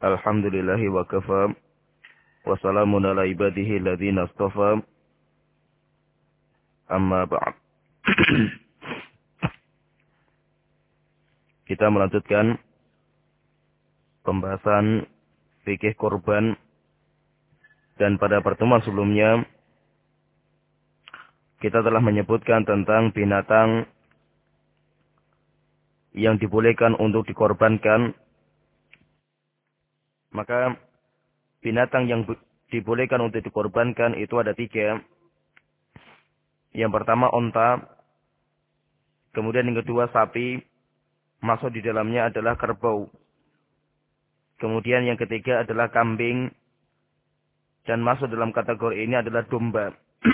Alhamdulillahi wa kafa. Wassalamun ala ibadihi alladhina astafa. Amma ba'd. Kita melanjutkan pembahasan fikih korban dan pada pertemuan sebelumnya kita telah menyebutkan tentang binatang yang dibolehkan untuk dikorbankan maka binatang yang dibolehkan untuk dikorbankan itu ada tiga. Yang pertama onta, kemudian yang kedua sapi, masuk di dalamnya adalah kerbau. Kemudian yang ketiga adalah kambing, dan masuk dalam kategori ini adalah domba.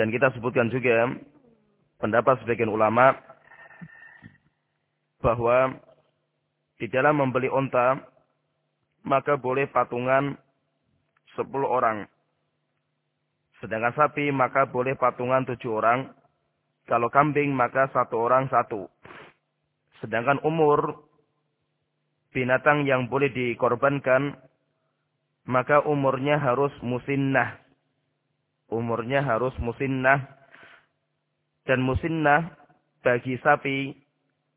dan kita sebutkan juga pendapat sebagian ulama bahwa di dalam membeli onta, maka boleh patungan 10 orang. Sedangkan sapi, maka boleh patungan 7 orang. Kalau kambing, maka satu orang satu. Sedangkan umur binatang yang boleh dikorbankan, maka umurnya harus musinnah. Umurnya harus musinnah. Dan musinnah bagi sapi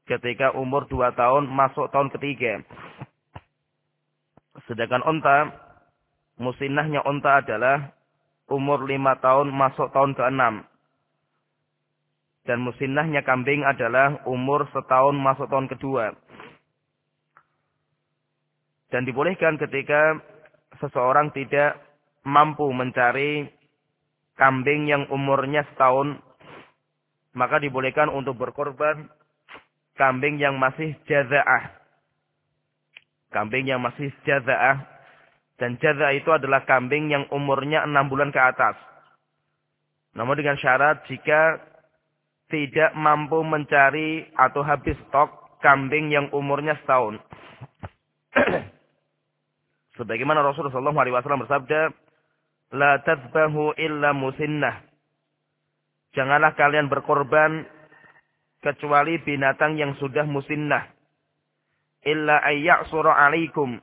ketika umur dua tahun masuk tahun ketiga. Sedangkan onta, musinahnya onta adalah umur lima tahun masuk tahun ke-6. Dan musinahnya kambing adalah umur setahun masuk tahun kedua. Dan dibolehkan ketika seseorang tidak mampu mencari kambing yang umurnya setahun, maka dibolehkan untuk berkorban kambing yang masih jaza'ah. Kambing yang masih jaza'ah. Dan jaza'ah itu adalah kambing yang umurnya enam bulan ke atas. Namun dengan syarat jika tidak mampu mencari atau habis stok kambing yang umurnya setahun. Sebagaimana Rasulullah SAW bersabda, La tadbahu illa musinnah. Janganlah kalian berkorban kecuali binatang yang sudah musinnah. Illa ayya'sura alaikum.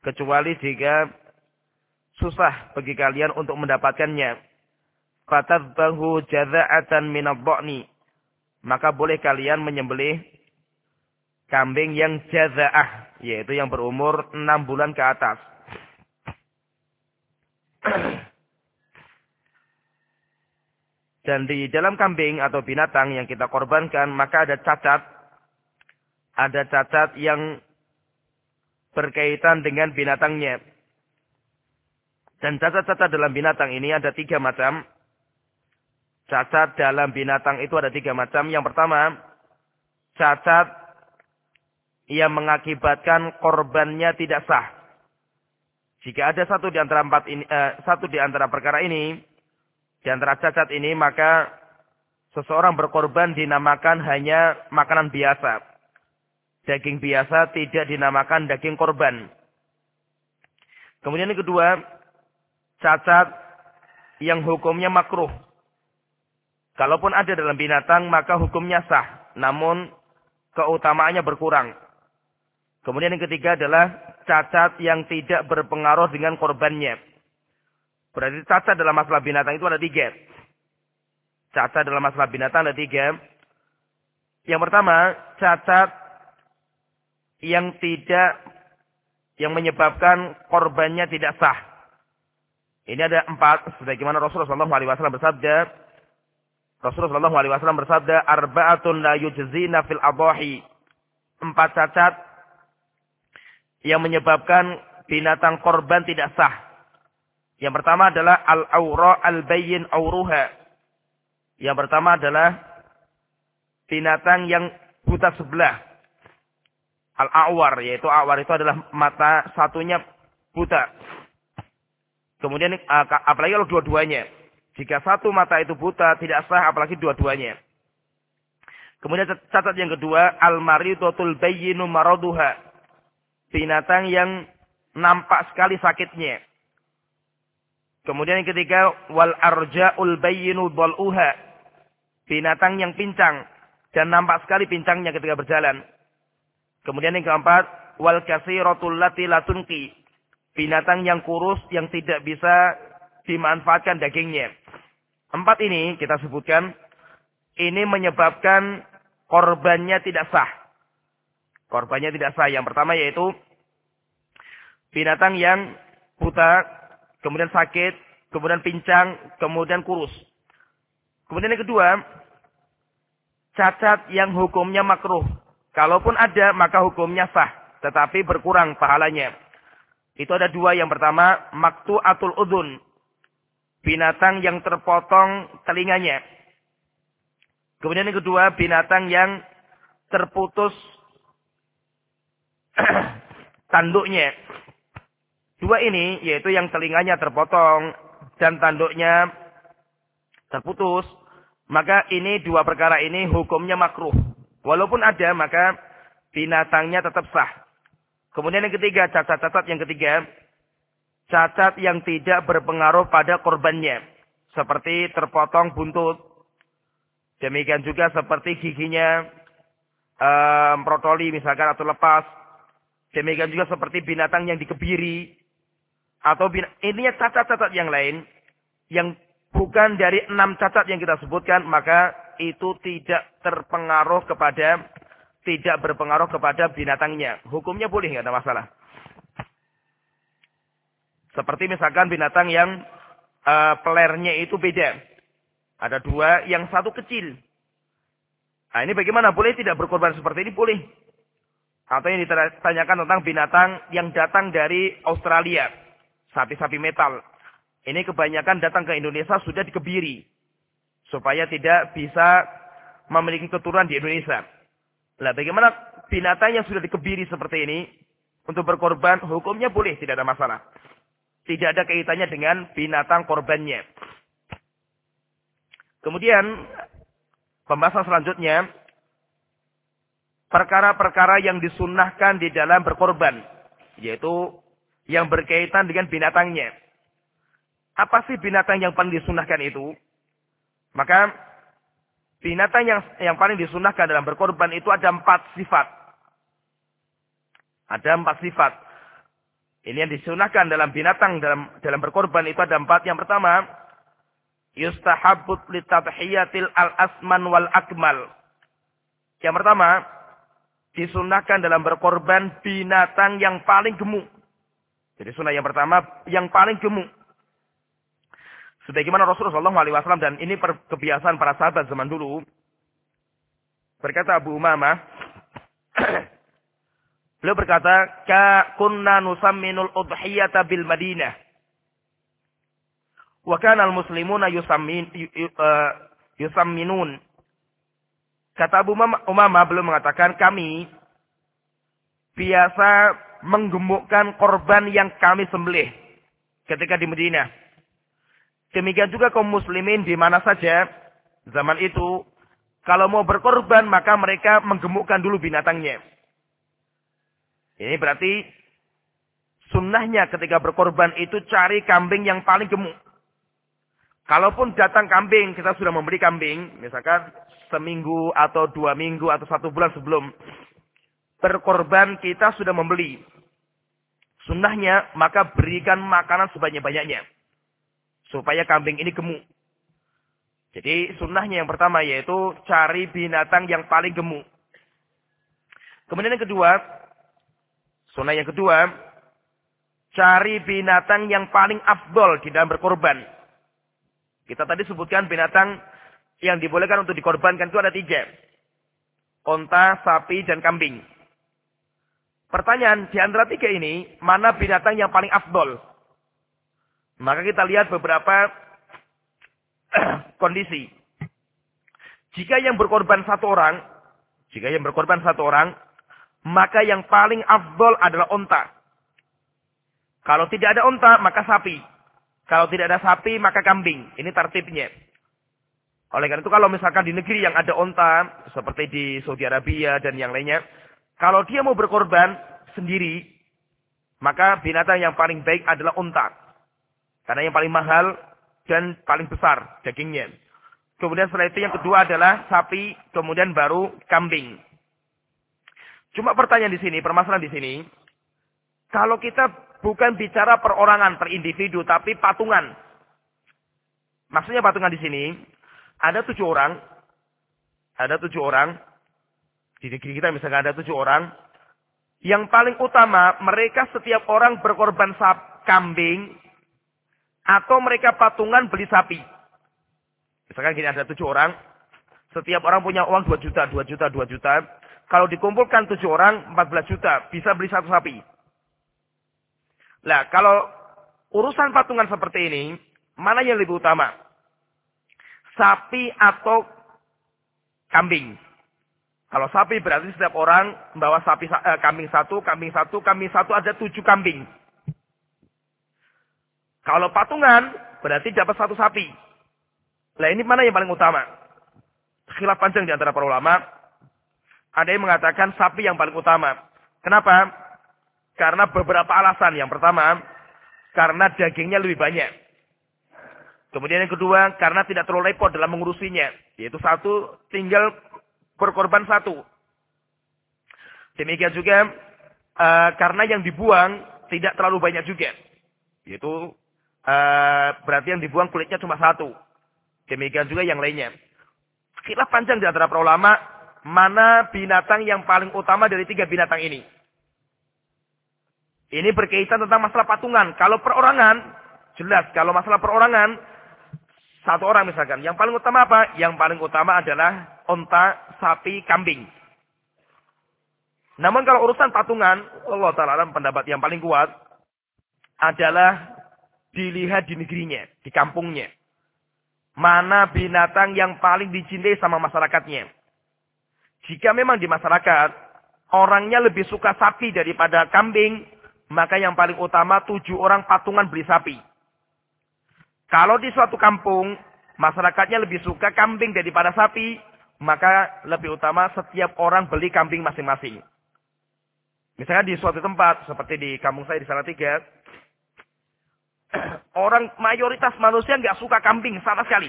Kecuali jika susah bagi kalian untuk mendapatkannya. Fatadbahu jaza'atan minadha'ni. Maka boleh kalian menyembelih kambing yang jaza'ah. Yaitu yang berumur 6 bulan ke atas. Dan di dalam kambing atau binatang yang kita korbankan, maka ada cacat. Ada cacat yang berkaitan dengan binatangnya. Dan cacat-cacat dalam binatang ini ada tiga macam. Cacat dalam binatang itu ada tiga macam. Yang pertama, cacat yang mengakibatkan korbannya tidak sah. Jika ada satu di antara empat ini, eh, satu di antara perkara ini, di antara cacat ini maka seseorang berkorban dinamakan hanya makanan biasa. Daging biasa tidak dinamakan daging korban. Kemudian yang kedua, cacat yang hukumnya makruh. Kalaupun ada dalam binatang maka hukumnya sah. Namun keutamaannya berkurang. Kemudian yang ketiga adalah cacat yang tidak berpengaruh dengan korbannya. Berarti cacat dalam masalah binatang itu ada tiga. Cacat dalam masalah binatang ada tiga. Yang pertama, cacat yang tidak, yang menyebabkan korbannya tidak sah. Ini ada empat, sebagaimana Rasulullah SAW bersabda, Rasulullah SAW bersabda, Arba'atun la yujzina fil abahi. Empat cacat yang menyebabkan binatang korban tidak sah. Yang pertama adalah al-aura al-bayyin auruha. Yang pertama adalah binatang yang buta sebelah. Al-awar, yaitu awar itu adalah mata satunya buta. Kemudian apalagi kalau dua-duanya. Jika satu mata itu buta, tidak sah apalagi dua-duanya. Kemudian catat yang kedua, al-maridotul bayyinu maraduha. Binatang yang nampak sekali sakitnya. Kemudian yang ketiga, wal arja'ul bayyinu uha. Binatang yang pincang dan nampak sekali pincangnya ketika berjalan. Kemudian yang keempat, wal kasiratul lati latunki. Binatang yang kurus yang tidak bisa dimanfaatkan dagingnya. Empat ini kita sebutkan, ini menyebabkan korbannya tidak sah. Korbannya tidak sah. Yang pertama yaitu binatang yang buta, kemudian sakit, kemudian pincang, kemudian kurus. Kemudian yang kedua, cacat yang hukumnya makruh. Kalaupun ada, maka hukumnya sah. Tetapi berkurang pahalanya. Itu ada dua. Yang pertama, maktu atul udun. Binatang yang terpotong telinganya. Kemudian yang kedua, binatang yang terputus tanduknya. Dua ini, yaitu yang telinganya terpotong dan tanduknya terputus. Maka ini dua perkara ini hukumnya makruh. Walaupun ada, maka binatangnya tetap sah. Kemudian yang ketiga, cacat-cacat yang ketiga. Cacat yang tidak berpengaruh pada korbannya. Seperti terpotong buntut. Demikian juga seperti giginya um, protoli misalkan atau lepas. Demikian juga seperti binatang yang dikebiri. Atau ini cacat-cacat yang lain. Yang bukan dari enam cacat yang kita sebutkan, maka itu tidak terpengaruh kepada, tidak berpengaruh kepada binatangnya. Hukumnya boleh, nggak ada masalah. Seperti misalkan binatang yang uh, pelernya itu beda. Ada dua, yang satu kecil. Nah ini bagaimana? Boleh tidak berkorban seperti ini? Boleh. Atau yang ditanyakan tentang binatang yang datang dari Australia. Sapi-sapi metal. Ini kebanyakan datang ke Indonesia sudah dikebiri. Supaya tidak bisa memiliki keturunan di Indonesia. Lah bagaimana binatang yang sudah dikebiri seperti ini. Untuk berkorban hukumnya boleh, tidak ada masalah. Tidak ada kaitannya dengan binatang korbannya. Kemudian pembahasan selanjutnya. Perkara-perkara yang disunnahkan di dalam berkorban. Yaitu yang berkaitan dengan binatangnya. Apa sih binatang yang paling disunahkan itu? Maka binatang yang yang paling disunahkan dalam berkorban itu ada empat sifat. Ada empat sifat. Ini yang disunahkan dalam binatang dalam dalam berkorban itu ada empat. Yang pertama, yustahabut litadhiyatil al-asman wal akmal. Yang pertama, disunahkan dalam berkorban binatang yang paling gemuk. Jadi sunnah yang pertama, yang paling gemuk. Sebagaimana Rasulullah SAW dan ini kebiasaan para sahabat zaman dulu. Berkata Abu Umamah. beliau berkata, Ka kunna nusamminul udhiyata bil Madinah. Wa kana al-muslimuna yusammin, uh, yusamminun. Kata Abu Umamah beliau mengatakan, kami biasa menggemukkan korban yang kami sembelih ketika di Madinah. Demikian juga kaum muslimin di mana saja zaman itu kalau mau berkorban maka mereka menggemukkan dulu binatangnya. Ini berarti sunnahnya ketika berkorban itu cari kambing yang paling gemuk. Kalaupun datang kambing, kita sudah membeli kambing, misalkan seminggu atau dua minggu atau satu bulan sebelum berkorban kita sudah membeli. Sunnahnya maka berikan makanan sebanyak-banyaknya supaya kambing ini gemuk. Jadi sunnahnya yang pertama yaitu cari binatang yang paling gemuk. Kemudian yang kedua, sunnah yang kedua, cari binatang yang paling afdol di dalam berkorban. Kita tadi sebutkan binatang yang dibolehkan untuk dikorbankan itu ada tiga. Onta, sapi, dan kambing. Pertanyaan, di antara tiga ini, mana binatang yang paling afdol? Maka kita lihat beberapa kondisi. Jika yang berkorban satu orang, jika yang berkorban satu orang, maka yang paling afdol adalah onta. Kalau tidak ada onta, maka sapi. Kalau tidak ada sapi, maka kambing. Ini tertibnya. Oleh karena itu kalau misalkan di negeri yang ada onta, seperti di Saudi Arabia dan yang lainnya, kalau dia mau berkorban sendiri, maka binatang yang paling baik adalah onta. Karena yang paling mahal dan paling besar dagingnya. Kemudian setelah itu yang kedua adalah sapi, kemudian baru kambing. Cuma pertanyaan di sini, permasalahan di sini. Kalau kita bukan bicara perorangan, per individu, tapi patungan. Maksudnya patungan di sini, ada tujuh orang. Ada tujuh orang. Di negeri kita misalkan ada tujuh orang. Yang paling utama, mereka setiap orang berkorban sap, kambing. Atau mereka patungan beli sapi. Misalkan gini ada tujuh orang. Setiap orang punya uang dua juta, dua juta, dua juta. Kalau dikumpulkan tujuh orang, 14 juta. Bisa beli satu sapi. Nah, kalau urusan patungan seperti ini, mana yang lebih utama? Sapi atau kambing? Kalau sapi berarti setiap orang membawa sapi eh, kambing satu, kambing satu, kambing satu ada tujuh kambing. Kalau patungan berarti dapat satu sapi. Nah ini mana yang paling utama? Khilaf panjang di antara para ulama. Ada yang mengatakan sapi yang paling utama. Kenapa? Karena beberapa alasan. Yang pertama, karena dagingnya lebih banyak. Kemudian yang kedua, karena tidak terlalu repot dalam mengurusinya. Yaitu satu, tinggal berkorban satu. Demikian juga, uh, karena yang dibuang tidak terlalu banyak juga. Yaitu, uh, berarti yang dibuang kulitnya cuma satu. Demikian juga yang lainnya. Khilaf panjang di antara para ulama, mana binatang yang paling utama dari tiga binatang ini. Ini berkaitan tentang masalah patungan. Kalau perorangan, jelas. Kalau masalah perorangan, satu orang misalkan. Yang paling utama apa? Yang paling utama adalah onta, sapi, kambing. Namun kalau urusan patungan, Allah Ta'ala pendapat yang paling kuat adalah dilihat di negerinya, di kampungnya. Mana binatang yang paling dicintai sama masyarakatnya. Jika memang di masyarakat orangnya lebih suka sapi daripada kambing, maka yang paling utama tujuh orang patungan beli sapi. Kalau di suatu kampung masyarakatnya lebih suka kambing daripada sapi, maka lebih utama setiap orang beli kambing masing-masing. Misalnya di suatu tempat seperti di kampung saya di Salatiga, orang mayoritas manusia nggak suka kambing sama sekali.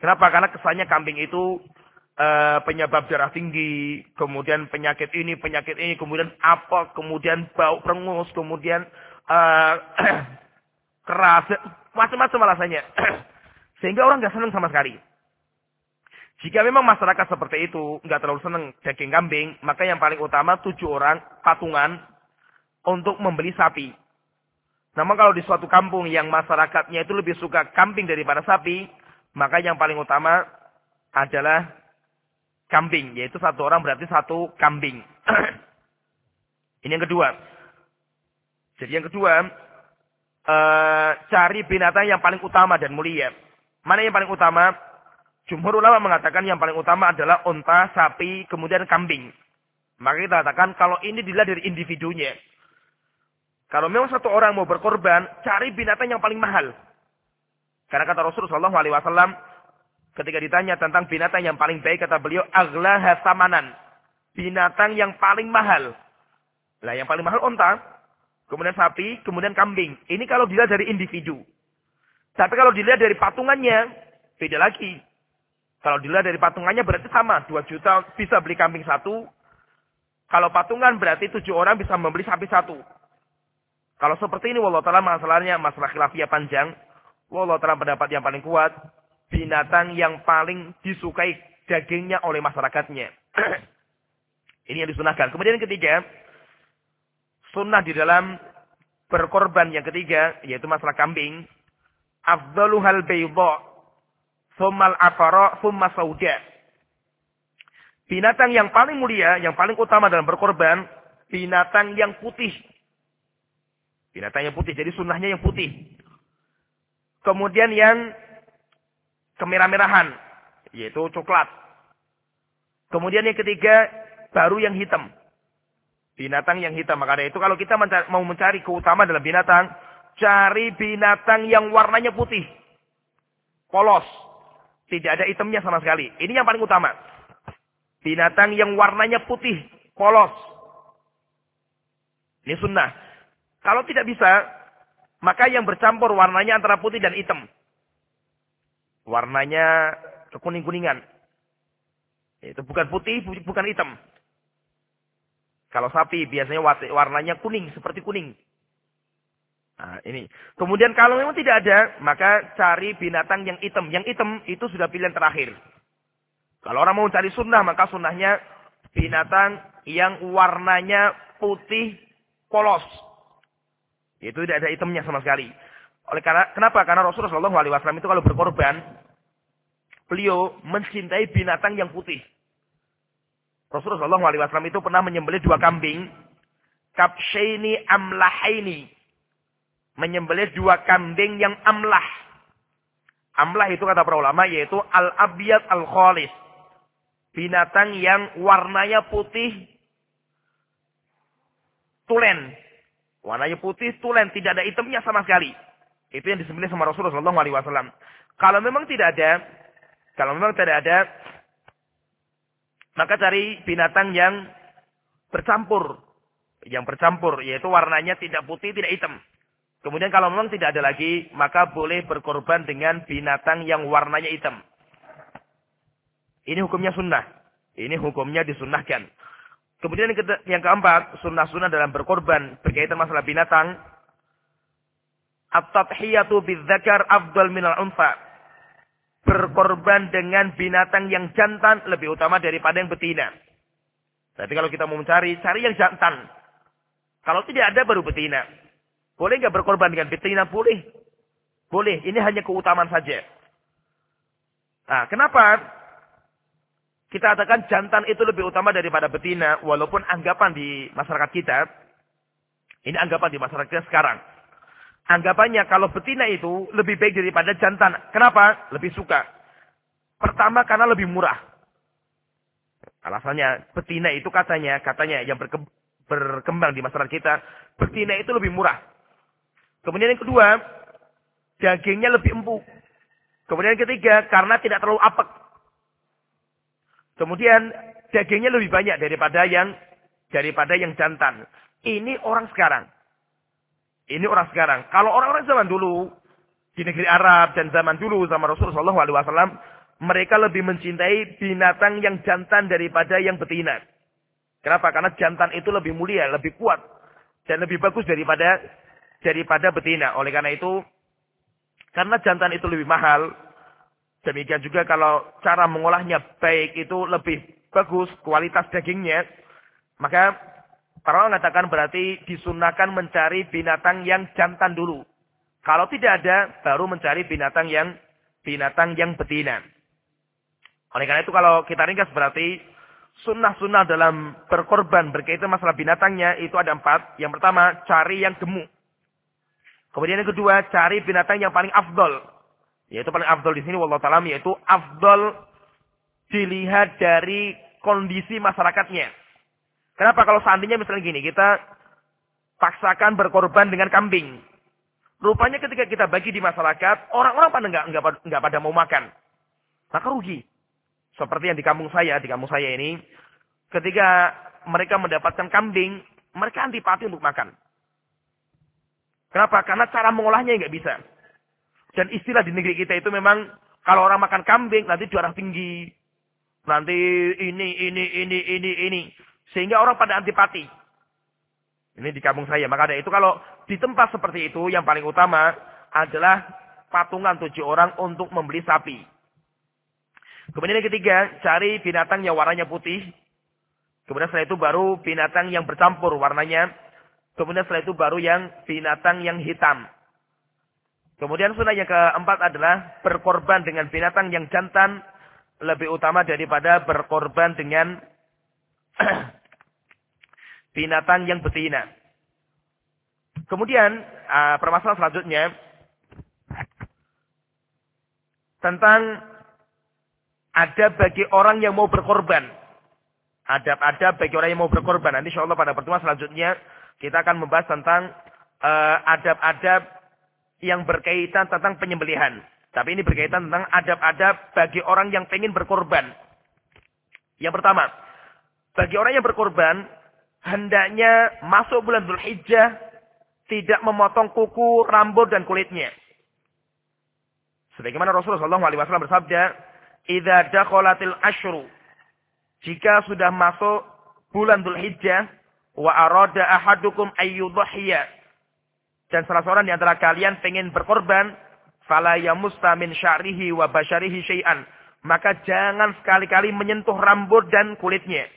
Kenapa? Karena kesannya kambing itu uh, penyebab darah tinggi, kemudian penyakit ini, penyakit ini, kemudian apa, kemudian bau perengus, kemudian uh, keras, macam-macam alasannya. Sehingga orang nggak senang sama sekali. Jika memang masyarakat seperti itu nggak terlalu senang daging kambing, maka yang paling utama tujuh orang patungan untuk membeli sapi. Namun kalau di suatu kampung yang masyarakatnya itu lebih suka kambing daripada sapi, maka yang paling utama adalah kambing. Yaitu satu orang berarti satu kambing. Ini yang kedua. Jadi yang kedua, uh, cari binatang yang paling utama dan mulia. Mana yang paling utama? Jumhur ulama mengatakan yang paling utama adalah unta, sapi, kemudian kambing. Maka kita katakan kalau ini dilihat dari individunya. Kalau memang satu orang mau berkorban, cari binatang yang paling mahal. Karena kata Rasulullah SAW, Ketika ditanya tentang binatang yang paling baik, kata beliau, aglaha samanan. Binatang yang paling mahal. Lah yang paling mahal onta. Kemudian sapi, kemudian kambing. Ini kalau dilihat dari individu. Tapi kalau dilihat dari patungannya, beda lagi. Kalau dilihat dari patungannya berarti sama. 2 juta bisa beli kambing satu. Kalau patungan berarti tujuh orang bisa membeli sapi satu. Kalau seperti ini, wallah ta'ala masalahnya masalah khilafiyah panjang. Wallah ta'ala pendapat yang paling kuat binatang yang paling disukai dagingnya oleh masyarakatnya. Ini yang disunahkan. Kemudian yang ketiga, sunnah di dalam berkorban yang ketiga, yaitu masalah kambing. Afdaluhal bayda, thummal afara, thumma sauda. Binatang yang paling mulia, yang paling utama dalam berkorban, binatang yang putih. Binatang yang putih, jadi sunnahnya yang putih. Kemudian yang kemerah-merahan, yaitu coklat. Kemudian yang ketiga, baru yang hitam. Binatang yang hitam. Maka itu kalau kita mencari, mau mencari keutamaan dalam binatang, cari binatang yang warnanya putih. Polos. Tidak ada hitamnya sama sekali. Ini yang paling utama. Binatang yang warnanya putih. Polos. Ini sunnah. Kalau tidak bisa, maka yang bercampur warnanya antara putih dan hitam. Warnanya kekuning-kuningan. Itu bukan putih, bukan hitam. Kalau sapi biasanya warnanya kuning, seperti kuning. Nah, ini. Kemudian kalau memang tidak ada, maka cari binatang yang hitam. Yang hitam itu sudah pilihan terakhir. Kalau orang mau cari sunnah, maka sunnahnya binatang yang warnanya putih polos. Itu tidak ada hitamnya sama sekali. Oleh karena kenapa? Karena Rasulullah SAW itu kalau berkorban, beliau mencintai binatang yang putih. Rasulullah SAW itu pernah menyembelih dua kambing, kapshaini amlahaini, menyembelih dua kambing yang amlah. Amlah itu kata para ulama yaitu al-abiyat al-khalis. Binatang yang warnanya putih tulen. Warnanya putih tulen, tidak ada hitamnya sama sekali. Itu yang disembelih sama Rasulullah SAW. Kalau memang tidak ada, kalau memang tidak ada, maka cari binatang yang bercampur. Yang bercampur, yaitu warnanya tidak putih, tidak hitam. Kemudian kalau memang tidak ada lagi, maka boleh berkorban dengan binatang yang warnanya hitam. Ini hukumnya sunnah. Ini hukumnya disunnahkan. Kemudian yang keempat, sunnah-sunnah dalam berkorban berkaitan masalah binatang. At-tadhiyatu bidzakar afdal minal unfa. Berkorban dengan binatang yang jantan lebih utama daripada yang betina. Tapi kalau kita mau mencari, cari yang jantan. Kalau tidak ada baru betina. Boleh nggak berkorban dengan betina? Boleh. Boleh. Ini hanya keutamaan saja. Nah, kenapa kita katakan jantan itu lebih utama daripada betina, walaupun anggapan di masyarakat kita, ini anggapan di masyarakat kita sekarang. Anggapannya kalau betina itu lebih baik daripada jantan. Kenapa? Lebih suka. Pertama karena lebih murah. Alasannya betina itu katanya, katanya yang berkembang di masyarakat kita, betina itu lebih murah. Kemudian yang kedua, dagingnya lebih empuk. Kemudian yang ketiga, karena tidak terlalu apek. Kemudian dagingnya lebih banyak daripada yang daripada yang jantan. Ini orang sekarang. Ini orang sekarang. Kalau orang-orang zaman dulu di negeri Arab dan zaman dulu sama Rasulullah SAW, mereka lebih mencintai binatang yang jantan daripada yang betina. Kenapa? Karena jantan itu lebih mulia, lebih kuat dan lebih bagus daripada daripada betina. Oleh karena itu, karena jantan itu lebih mahal, demikian juga kalau cara mengolahnya baik itu lebih bagus, kualitas dagingnya, maka para orang mengatakan berarti disunahkan mencari binatang yang jantan dulu. Kalau tidak ada, baru mencari binatang yang binatang yang betina. Oleh karena itu kalau kita ringkas berarti sunnah-sunnah dalam berkorban berkaitan masalah binatangnya itu ada empat. Yang pertama, cari yang gemuk. Kemudian yang kedua, cari binatang yang paling afdol. Yaitu paling afdol di sini, wallahu ta'ala, yaitu afdol dilihat dari kondisi masyarakatnya. Kenapa kalau seandainya misalnya gini, kita paksakan berkorban dengan kambing. Rupanya ketika kita bagi di masyarakat, orang-orang pada nggak nggak nggak pada mau makan, maka rugi. Seperti yang di kampung saya, di kampung saya ini, ketika mereka mendapatkan kambing, mereka antipati untuk makan. Kenapa? Karena cara mengolahnya nggak bisa. Dan istilah di negeri kita itu memang kalau orang makan kambing nanti darah tinggi. Nanti ini, ini, ini, ini, ini. Sehingga orang pada antipati. Ini di kampung saya. Maka ada itu kalau di tempat seperti itu yang paling utama adalah patungan tujuh orang untuk membeli sapi. Kemudian yang ketiga, cari binatang yang warnanya putih. Kemudian setelah itu baru binatang yang bercampur warnanya Kemudian setelah itu baru yang binatang yang hitam. Kemudian sunnah yang keempat adalah berkorban dengan binatang yang jantan lebih utama daripada berkorban dengan binatang yang betina. Kemudian uh, permasalahan selanjutnya tentang ada bagi orang yang mau berkorban. Adab-adab bagi orang yang mau berkorban. Nanti insya Allah pada pertemuan selanjutnya kita akan membahas tentang eh, adab-adab uh, yang berkaitan tentang penyembelihan. Tapi ini berkaitan tentang adab-adab bagi orang yang ingin berkorban. Yang pertama, bagi orang yang berkorban, hendaknya masuk bulan Zulhijjah tidak memotong kuku, rambut, dan kulitnya. Sebagaimana Rasulullah SAW bersabda, "Idza dakhalatil ashru" Jika sudah masuk bulan Dzulhijjah, wa arada ahadukum ayyudhiya dan salah seorang di antara kalian pengen berkorban fala yamusta min sya'rihi wa basyarihi syai'an. Maka jangan sekali-kali menyentuh rambut dan kulitnya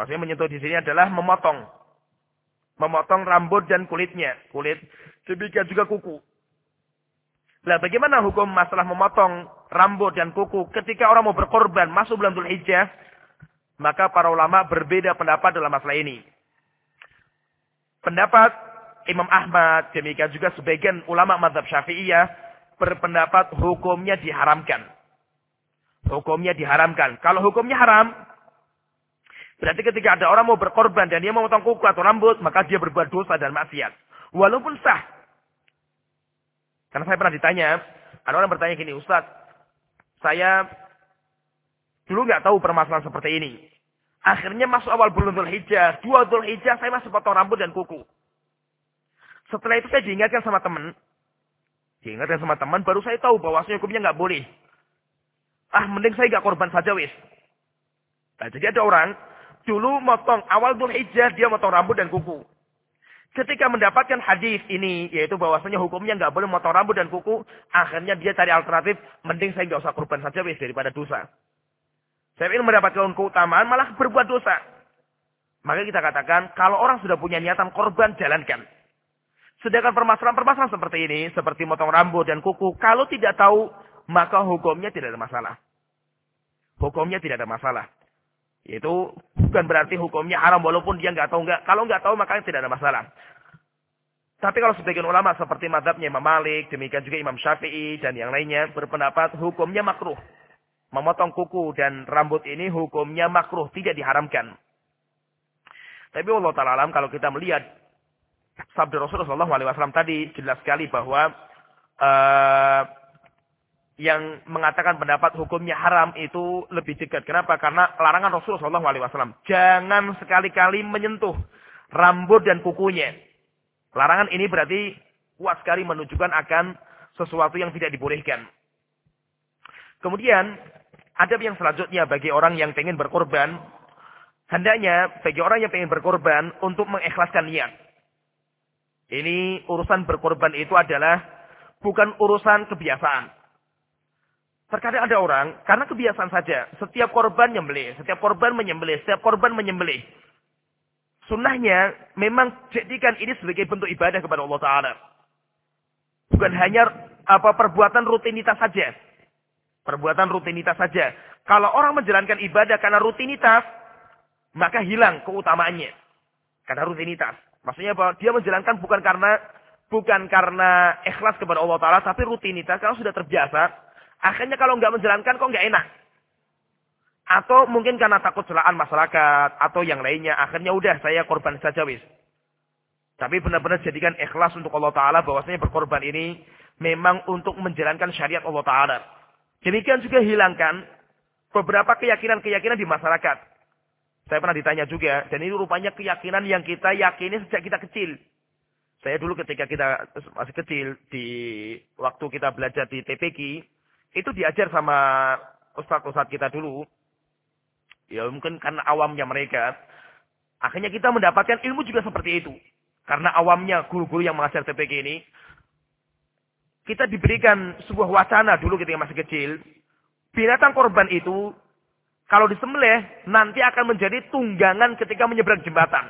maksudnya menyentuh di sini adalah memotong memotong rambut dan kulitnya kulit demikian juga kuku Nah, bagaimana hukum masalah memotong rambut dan kuku ketika orang mau berkorban masuk bulan Dhul Hijjah? Maka para ulama berbeda pendapat dalam masalah ini. Pendapat Imam Ahmad, demikian juga sebagian ulama madhab syafi'iyah, berpendapat hukumnya diharamkan. Hukumnya diharamkan. Kalau hukumnya haram, berarti ketika ada orang mau berkorban dan dia mau memotong kuku atau rambut, maka dia berbuat dosa dan maksiat. Walaupun sah. Karena saya pernah ditanya, ada orang bertanya gini, Ustaz, saya dulu nggak tahu permasalahan seperti ini. Akhirnya masuk awal bulan Dhul Hijjah. Dua Dhul Hijjah saya masih potong rambut dan kuku. Setelah itu saya diingatkan sama teman. Diingatkan sama teman, baru saya tahu bahwa hukumnya nggak boleh. Ah, mending saya nggak korban saja wis. Nah, jadi ada orang, dulu motong awal Dhul Hijjah, dia motong rambut dan kuku. Ketika mendapatkan hadis ini, yaitu bahwasanya hukumnya nggak boleh motong rambut dan kuku, akhirnya dia cari alternatif, mending saya nggak usah korban saja wis daripada dosa. Saya ingin mendapatkan keutamaan malah berbuat dosa. Maka kita katakan, kalau orang sudah punya niatan korban, jalankan. Sedangkan permasalahan-permasalahan seperti ini, seperti motong rambut dan kuku, kalau tidak tahu, maka hukumnya tidak ada masalah. Hukumnya tidak ada masalah. Itu bukan berarti hukumnya haram walaupun dia nggak tahu nggak. Kalau nggak tahu maka tidak ada masalah. Tapi kalau sebagian ulama seperti madhabnya Imam Malik, demikian juga Imam Syafi'i dan yang lainnya berpendapat hukumnya makruh memotong kuku dan rambut ini hukumnya makruh, tidak diharamkan. Tapi Allah Ta'ala alam kalau kita melihat sabda Rasulullah SAW tadi jelas sekali bahwa uh, yang mengatakan pendapat hukumnya haram itu lebih dekat. Kenapa? Karena larangan Rasulullah SAW. Jangan sekali-kali menyentuh rambut dan kukunya. Larangan ini berarti kuat sekali menunjukkan akan sesuatu yang tidak dibolehkan. Kemudian Adab yang selanjutnya bagi orang yang ingin berkorban, hendaknya bagi orang yang ingin berkorban untuk mengikhlaskan niat. Ini urusan berkorban itu adalah bukan urusan kebiasaan. Terkadang ada orang, karena kebiasaan saja, setiap korban menyembelih, setiap korban menyembelih, setiap korban menyembelih. Sunnahnya memang jadikan ini sebagai bentuk ibadah kepada Allah Ta'ala. Bukan hanya apa perbuatan rutinitas saja. Perbuatan rutinitas saja. Kalau orang menjalankan ibadah karena rutinitas, maka hilang keutamaannya. Karena rutinitas. Maksudnya bahwa dia menjalankan bukan karena bukan karena ikhlas kepada Allah Taala, tapi rutinitas. Kalau sudah terbiasa, akhirnya kalau nggak menjalankan kok nggak enak. Atau mungkin karena takut celaan masyarakat atau yang lainnya, akhirnya udah saya korban saja wis. Tapi benar-benar jadikan ikhlas untuk Allah Taala bahwasanya berkorban ini memang untuk menjalankan syariat Allah Taala. Demikian juga hilangkan beberapa keyakinan-keyakinan di masyarakat. Saya pernah ditanya juga, dan ini rupanya keyakinan yang kita yakini sejak kita kecil. Saya dulu ketika kita masih kecil, di waktu kita belajar di TPQ, itu diajar sama ustadz-ustadz kita dulu. Ya mungkin karena awamnya mereka. Akhirnya kita mendapatkan ilmu juga seperti itu. Karena awamnya guru-guru yang mengajar TPQ ini, kita diberikan sebuah wacana dulu ketika masih kecil. Binatang korban itu, kalau disembelih, nanti akan menjadi tunggangan ketika menyeberang jembatan.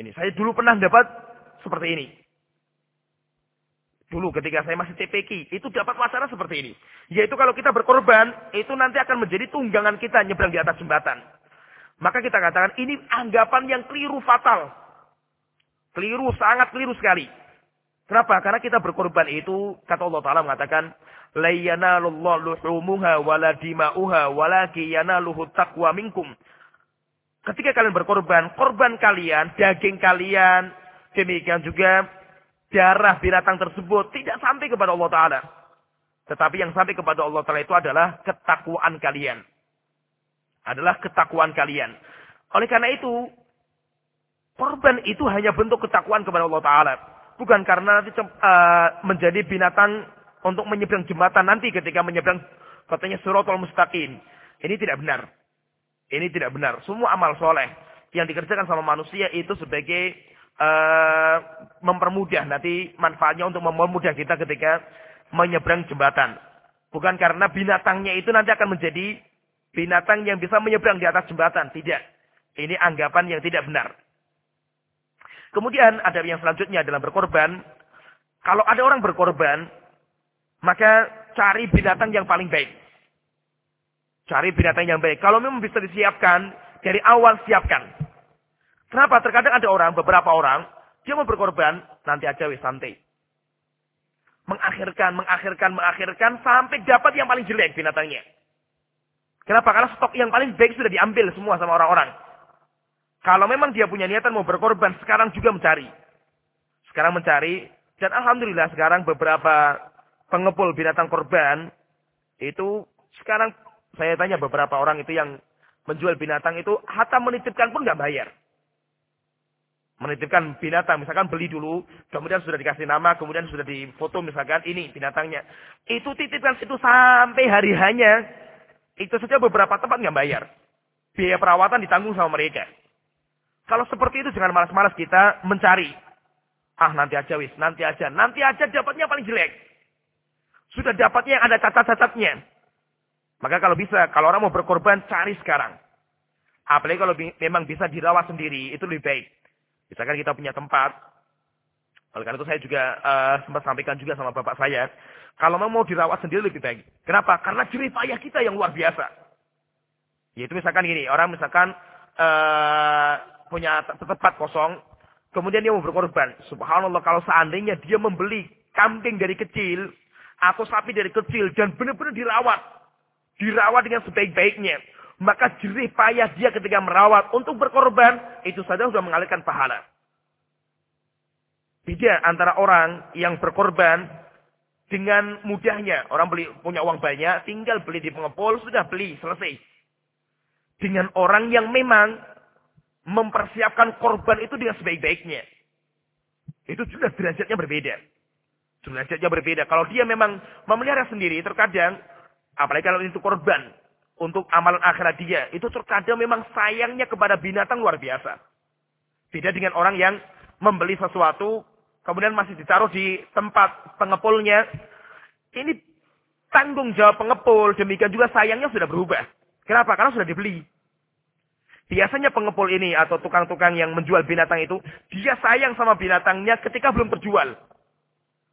Ini saya dulu pernah dapat seperti ini. Dulu ketika saya masih TPK, itu dapat wacana seperti ini. Yaitu kalau kita berkorban, itu nanti akan menjadi tunggangan kita nyebrang di atas jembatan. Maka kita katakan ini anggapan yang keliru fatal. Keliru, sangat keliru sekali. Kenapa? Karena kita berkorban itu, kata Allah Ta'ala mengatakan, Layyanalullah luhumuha wala dima'uha walaki yanaluhu taqwa minkum. Ketika kalian berkorban, korban kalian, daging kalian, demikian juga darah binatang tersebut tidak sampai kepada Allah Ta'ala. Tetapi yang sampai kepada Allah Ta'ala itu adalah ketakwaan kalian. Adalah ketakwaan kalian. Oleh karena itu, korban itu hanya bentuk ketakwaan kepada Allah Ta'ala. Bukan karena nanti uh, menjadi binatang untuk menyeberang jembatan nanti ketika menyeberang katanya suratul mustaqim. Ini tidak benar. Ini tidak benar. Semua amal soleh. yang dikerjakan sama manusia itu sebagai uh, mempermudah nanti manfaatnya untuk mempermudah kita ketika menyeberang jembatan. Bukan karena binatangnya itu nanti akan menjadi binatang yang bisa menyeberang di atas jembatan. Tidak. Ini anggapan yang tidak benar. Kemudian ada yang selanjutnya dalam berkorban. Kalau ada orang berkorban, maka cari binatang yang paling baik. Cari binatang yang baik. Kalau memang bisa disiapkan, dari awal siapkan. Kenapa? Terkadang ada orang, beberapa orang, dia mau berkorban, nanti aja wis santai. Mengakhirkan, mengakhirkan, mengakhirkan, sampai dapat yang paling jelek binatangnya. Kenapa? Karena stok yang paling baik sudah diambil semua sama orang-orang. Kalau memang dia punya niatan mau berkorban, sekarang juga mencari. Sekarang mencari, dan Alhamdulillah sekarang beberapa pengepul binatang korban, itu sekarang saya tanya beberapa orang itu yang menjual binatang itu, hatta menitipkan pun nggak bayar menitipkan binatang, misalkan beli dulu, kemudian sudah dikasih nama, kemudian sudah difoto misalkan ini binatangnya. Itu titipkan situ sampai hari hanya, itu saja beberapa tempat nggak bayar. Biaya perawatan ditanggung sama mereka. Kalau seperti itu jangan malas-malas kita mencari. Ah nanti aja wis, nanti aja, nanti aja dapatnya paling jelek. Sudah dapatnya yang ada cacat-cacatnya. Maka kalau bisa, kalau orang mau berkorban, cari sekarang. Apalagi kalau memang bisa dirawat sendiri, itu lebih baik. Misalkan kita punya tempat, oleh karena itu saya juga uh, sempat sampaikan juga sama bapak saya, kalau mau dirawat sendiri lebih baik. Kenapa? Karena jerih payah kita yang luar biasa. Yaitu misalkan gini, orang misalkan uh, punya tempat kosong, kemudian dia mau berkorban. Subhanallah kalau seandainya dia membeli kambing dari kecil, atau sapi dari kecil, dan benar-benar dirawat. Dirawat dengan sebaik-baiknya maka jerih payah dia ketika merawat untuk berkorban, itu saja sudah mengalirkan pahala. Beda antara orang yang berkorban dengan mudahnya. Orang beli punya uang banyak, tinggal beli di pengepul, sudah beli, selesai. Dengan orang yang memang mempersiapkan korban itu dengan sebaik-baiknya. Itu sudah derajatnya berbeda. Derajatnya berbeda. Kalau dia memang memelihara sendiri, terkadang, apalagi kalau itu korban, untuk amalan akhirat dia. Itu terkadang memang sayangnya kepada binatang luar biasa. Beda dengan orang yang membeli sesuatu, kemudian masih ditaruh di tempat pengepulnya. Ini tanggung jawab pengepul, demikian juga sayangnya sudah berubah. Kenapa? Karena sudah dibeli. Biasanya pengepul ini atau tukang-tukang yang menjual binatang itu, dia sayang sama binatangnya ketika belum terjual.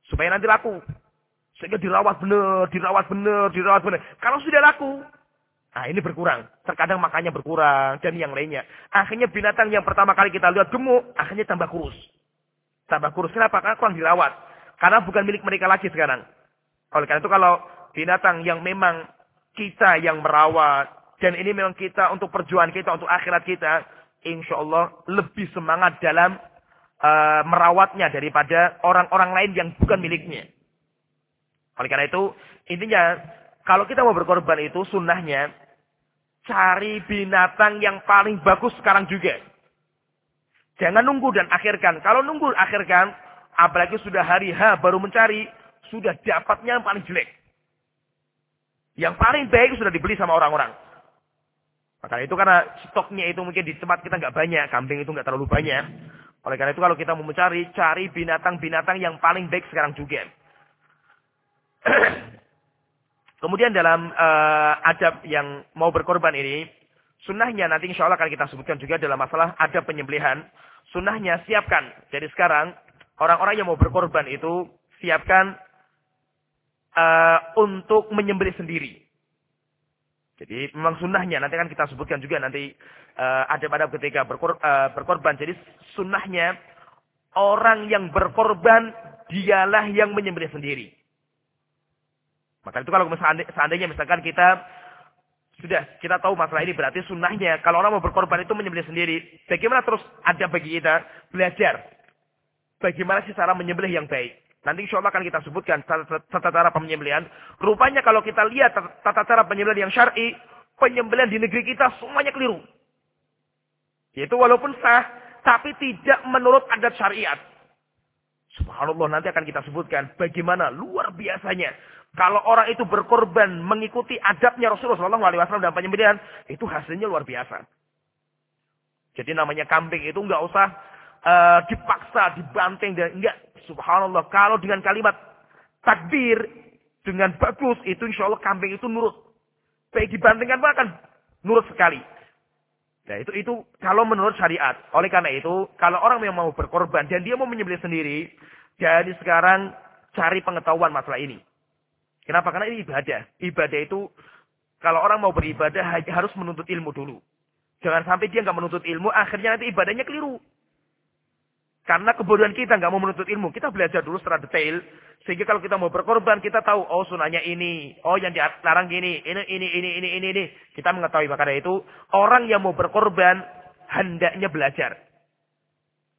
Supaya nanti laku. Sehingga dirawat benar, dirawat benar, dirawat benar. Kalau sudah laku, Nah ini berkurang. Terkadang makannya berkurang dan yang lainnya. Akhirnya binatang yang pertama kali kita lihat gemuk, akhirnya tambah kurus. Tambah kurus. Kenapa? Karena kurang dirawat. Karena bukan milik mereka lagi sekarang. Oleh karena itu kalau binatang yang memang kita yang merawat. Dan ini memang kita untuk perjuangan kita, untuk akhirat kita. Insya Allah lebih semangat dalam uh, merawatnya daripada orang-orang lain yang bukan miliknya. Oleh karena itu, intinya kalau kita mau berkorban itu sunnahnya Cari binatang yang paling bagus sekarang juga. Jangan nunggu dan akhirkan. Kalau nunggu akhirkan, apalagi sudah hari H baru mencari, sudah dapatnya yang paling jelek. Yang paling baik sudah dibeli sama orang-orang. Maka itu karena stoknya itu mungkin di tempat kita nggak banyak, kambing itu nggak terlalu banyak. Oleh karena itu kalau kita mau mencari, cari binatang-binatang yang paling baik sekarang juga. Kemudian dalam uh, adab yang mau berkorban ini, sunnahnya nanti insya Allah akan kita sebutkan juga dalam masalah adab penyembelihan. Sunnahnya siapkan. Jadi sekarang orang-orang yang mau berkorban itu siapkan uh, untuk menyembelih sendiri. Jadi memang sunnahnya nanti akan kita sebutkan juga nanti uh, adab-adab ketika berkor, uh, berkorban. Jadi sunnahnya orang yang berkorban dialah yang menyembelih sendiri. Maka itu kalau seandainya misalkan kita sudah kita tahu masalah ini berarti sunnahnya kalau orang mau berkorban itu menyembelih sendiri. Bagaimana terus ada bagi kita belajar bagaimana sih cara menyembelih yang baik. Nanti insya Allah akan kita sebutkan tata cara penyembelihan. Rupanya kalau kita lihat tata cara penyembelihan yang syar'i, penyembelihan di negeri kita semuanya keliru. Yaitu walaupun sah, tapi tidak menurut adat syariat. Subhanallah nanti akan kita sebutkan bagaimana luar biasanya kalau orang itu berkorban mengikuti adabnya Rasulullah SAW dalam penyembelihan, itu hasilnya luar biasa. Jadi namanya kambing itu nggak usah uh, dipaksa, dibanting dan enggak. Subhanallah. Kalau dengan kalimat takbir dengan bagus itu insya Allah kambing itu nurut. Baik dibandingkan bahkan nurut sekali. Nah itu itu kalau menurut syariat. Oleh karena itu kalau orang yang mau berkorban dan dia mau menyembelih sendiri, jadi sekarang cari pengetahuan masalah ini. Kenapa? Karena ini ibadah. Ibadah itu kalau orang mau beribadah harus menuntut ilmu dulu. Jangan sampai dia nggak menuntut ilmu, akhirnya nanti ibadahnya keliru. Karena kebodohan kita nggak mau menuntut ilmu. Kita belajar dulu secara detail. Sehingga kalau kita mau berkorban, kita tahu, oh sunahnya ini. Oh yang dilarang gini. Ini, ini, ini, ini, ini, ini. Kita mengetahui. Maka itu, orang yang mau berkorban, hendaknya belajar.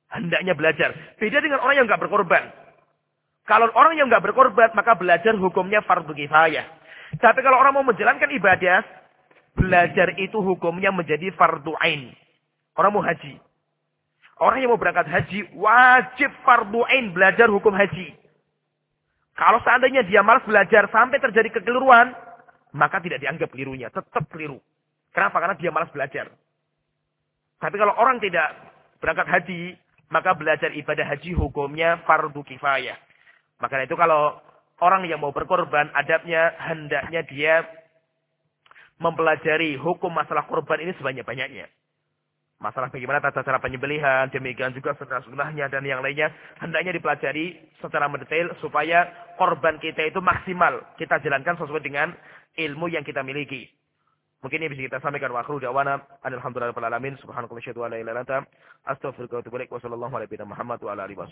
Hendaknya belajar. Beda dengan orang yang nggak berkorban. Kalau orang yang nggak berkorban, maka belajar hukumnya fardu kifayah. Tapi kalau orang mau menjalankan ibadah, belajar itu hukumnya menjadi fardu ain. Orang mau haji. Orang yang mau berangkat haji wajib fardu ain belajar hukum haji. Kalau seandainya dia malas belajar sampai terjadi kekeliruan, maka tidak dianggap kelirunya, tetap keliru. Kenapa? Karena dia malas belajar. Tapi kalau orang tidak berangkat haji, maka belajar ibadah haji hukumnya fardu kifayah. Maka itu kalau orang yang mau berkorban, adabnya hendaknya dia mempelajari hukum masalah korban ini sebanyak-banyaknya. Masalah bagaimana tata cara penyembelihan, demikian juga sunnah-sunnahnya dan yang lainnya. Hendaknya dipelajari secara mendetail supaya korban kita itu maksimal. Kita jalankan sesuai dengan ilmu yang kita miliki. Mungkin ini bisa kita sampaikan. Wa akhiru da'wana alhamdulillah rabbil alamin. Wa bihamdihi wa wa sallallahu alaihi wa